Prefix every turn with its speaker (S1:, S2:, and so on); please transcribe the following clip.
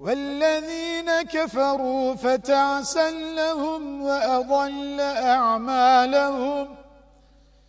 S1: والذين كفروا فتعسا لهم وأضل أعمالهم